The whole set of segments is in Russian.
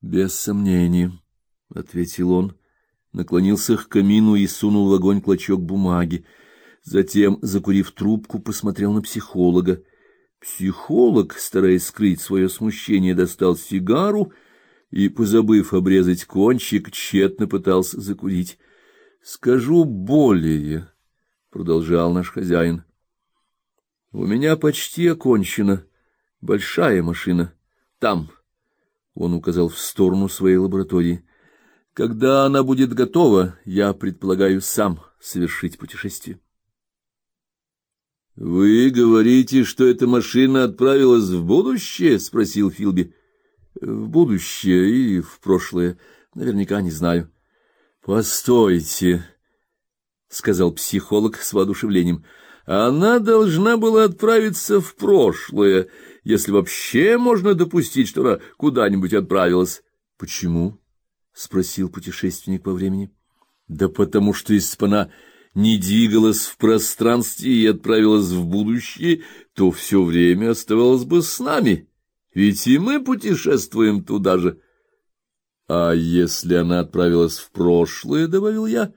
Без сомнения, ответил он, наклонился к камину и сунул в огонь клочок бумаги. Затем, закурив трубку, посмотрел на психолога. Психолог, стараясь скрыть свое смущение, достал сигару и, позабыв обрезать кончик, тщетно пытался закурить. Скажу более, продолжал наш хозяин. У меня почти окончена большая машина там. Он указал в сторону своей лаборатории. Когда она будет готова, я предполагаю сам совершить путешествие. Вы говорите, что эта машина отправилась в будущее, спросил Филби. В будущее и в прошлое, наверняка не знаю. Постойте, сказал психолог с воодушевлением. Она должна была отправиться в прошлое, если вообще можно допустить, что она куда-нибудь отправилась. Почему? спросил путешественник по времени. Да потому что если бы она не двигалась в пространстве и отправилась в будущее, то все время оставалась бы с нами. Ведь и мы путешествуем туда же. А если она отправилась в прошлое, добавил я,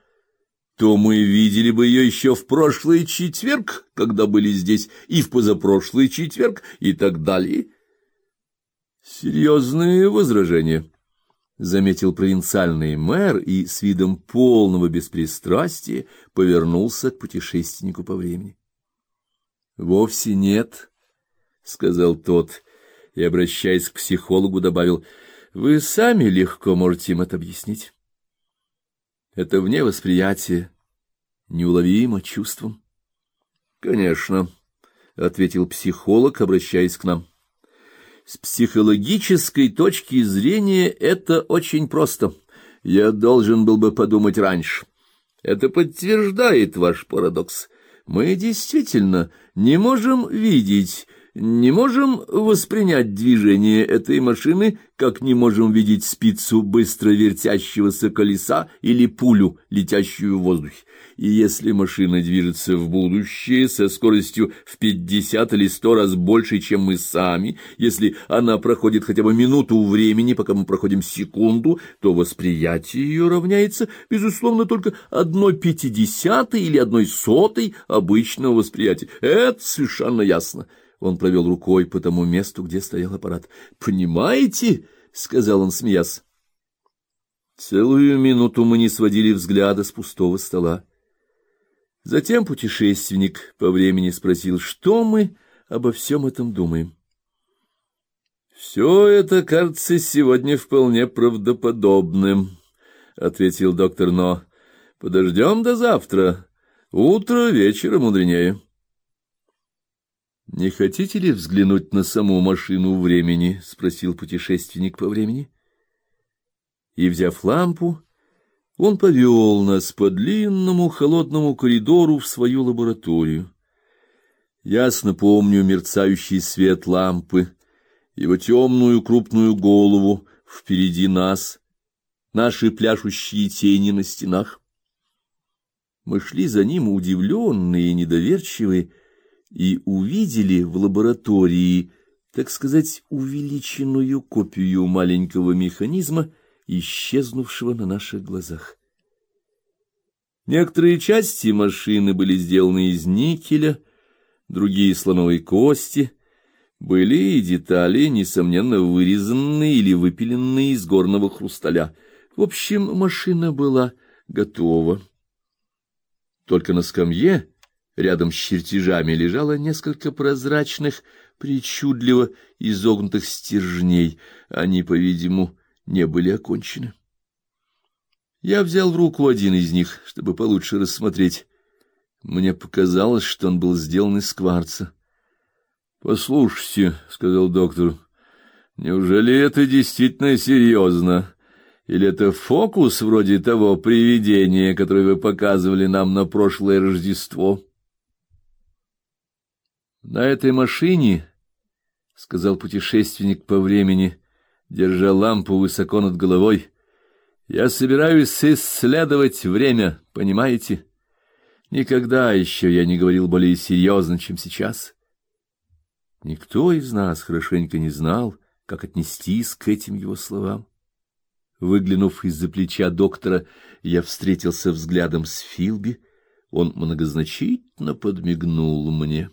то мы видели бы ее еще в прошлый четверг, когда были здесь, и в позапрошлый четверг, и так далее. Серьезные возражения заметил провинциальный мэр и с видом полного беспристрастия повернулся к путешественнику по времени. Вовсе нет, сказал тот и обращаясь к психологу добавил: Вы сами легко можете им это объяснить. Это вне восприятия, неуловимо чувством. Конечно, ответил психолог, обращаясь к нам. С психологической точки зрения это очень просто. Я должен был бы подумать раньше. Это подтверждает ваш парадокс. Мы действительно не можем видеть не можем воспринять движение этой машины, как не можем видеть спицу быстро вертящегося колеса или пулю, летящую в воздухе. И если машина движется в будущее со скоростью в пятьдесят или сто раз больше, чем мы сами, если она проходит хотя бы минуту времени, пока мы проходим секунду, то восприятие ее равняется, безусловно, только одной пятидесятой или одной сотой обычного восприятия. Это совершенно ясно. Он провел рукой по тому месту, где стоял аппарат. "Понимаете?" сказал он, смеясь. Целую минуту мы не сводили взгляда с пустого стола. Затем путешественник по времени спросил, что мы обо всем этом думаем. «Все это кажется сегодня вполне правдоподобным, ответил доктор Но. Подождем до завтра. Утро вечера мудренее. Не хотите ли взглянуть на саму машину времени, спросил путешественник по времени. И взяв лампу, он повел нас по длинному холодному коридору в свою лабораторию. Ясно помню мерцающий свет лампы, его темную крупную голову впереди нас, наши пляшущие тени на стенах. Мы шли за ним удивленные и недоверчивые, и увидели в лаборатории, так сказать, увеличенную копию маленького механизма, исчезнувшего на наших глазах. Некоторые части машины были сделаны из никеля, другие слоновой кости, были и детали, несомненно, вырезанные или выпиленные из горного хрусталя. В общем, машина была готова. Только на скамье Рядом с чертежами лежало несколько прозрачных, причудливо изогнутых стержней. Они, по-видимому, не были окончены. Я взял в руку один из них, чтобы получше рассмотреть. Мне показалось, что он был сделан из кварца. "Послушайте", сказал доктор. "Неужели это действительно серьезно? Или это фокус вроде того привидения, которое вы показывали нам на прошлое Рождество?" На этой машине, сказал путешественник по времени, держа лампу высоко над головой, я собираюсь исследовать время, понимаете? Никогда еще я не говорил более серьезно, чем сейчас. Никто из нас хорошенько не знал, как отнестись к этим его словам. Выглянув из-за плеча доктора, я встретился взглядом с Филби. Он многозначительно подмигнул мне.